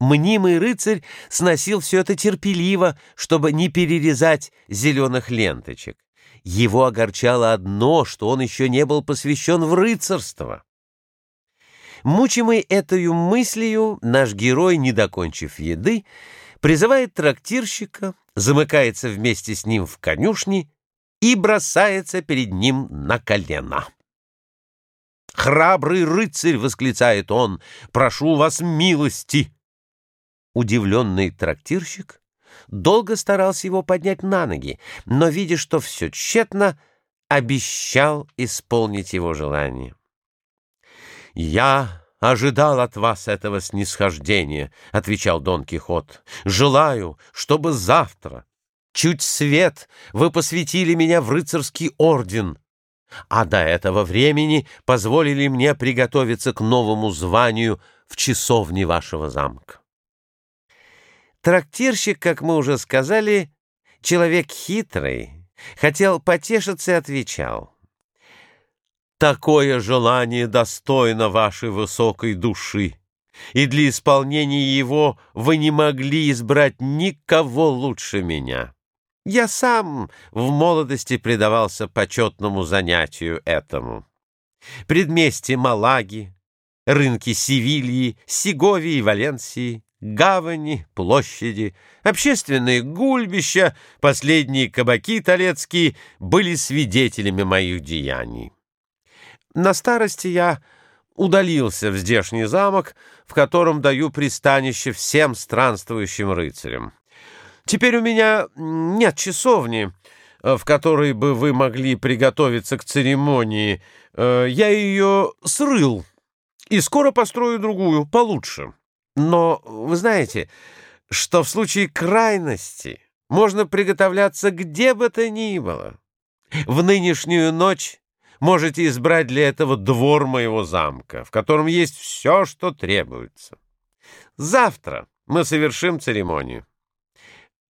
Мнимый рыцарь сносил все это терпеливо, чтобы не перерезать зеленых ленточек. Его огорчало одно, что он еще не был посвящен в рыцарство. Мучимый этой мыслью, наш герой, не докончив еды, призывает трактирщика, замыкается вместе с ним в конюшне и бросается перед ним на колено. «Храбрый рыцарь!» — восклицает он. «Прошу вас милости!» Удивленный трактирщик долго старался его поднять на ноги, но, видя, что все тщетно, обещал исполнить его желание. «Я ожидал от вас этого снисхождения», — отвечал Дон Кихот. «Желаю, чтобы завтра, чуть свет, вы посвятили меня в рыцарский орден» а до этого времени позволили мне приготовиться к новому званию в часовне вашего замка. Трактирщик, как мы уже сказали, человек хитрый, хотел потешиться и отвечал. «Такое желание достойно вашей высокой души, и для исполнения его вы не могли избрать никого лучше меня». Я сам в молодости предавался почетному занятию этому. Предместье Малаги, рынки Севильи, Сеговии и Валенсии, гавани, площади, общественные гульбища, последние кабаки толецкие были свидетелями моих деяний. На старости я удалился в здешний замок, в котором даю пристанище всем странствующим рыцарям. Теперь у меня нет часовни, э, в которой бы вы могли приготовиться к церемонии. Э, я ее срыл и скоро построю другую, получше. Но вы знаете, что в случае крайности можно приготовляться где бы то ни было. В нынешнюю ночь можете избрать для этого двор моего замка, в котором есть все, что требуется. Завтра мы совершим церемонию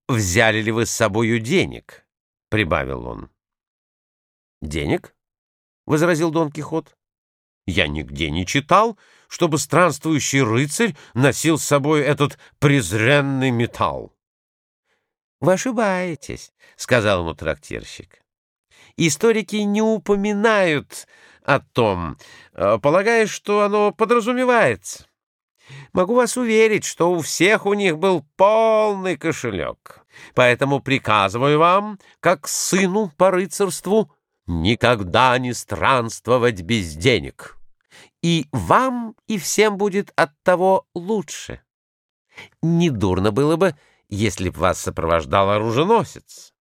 взяли ли вы с собою денег?» — прибавил он. «Денег?» — возразил Дон Кихот. «Я нигде не читал, чтобы странствующий рыцарь носил с собой этот презренный металл». «Вы ошибаетесь», — сказал ему трактирщик. «Историки не упоминают о том, э, полагая, что оно подразумевается». Могу вас уверить, что у всех у них был полный кошелек. Поэтому приказываю вам, как сыну по рыцарству, никогда не странствовать без денег. И вам, и всем будет от того лучше. Недурно было бы, если б вас сопровождал оруженосец.